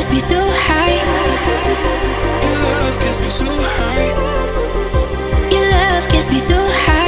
gets me so high. Your love gets me so high. Your love gets me so high.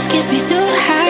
love gets me so high.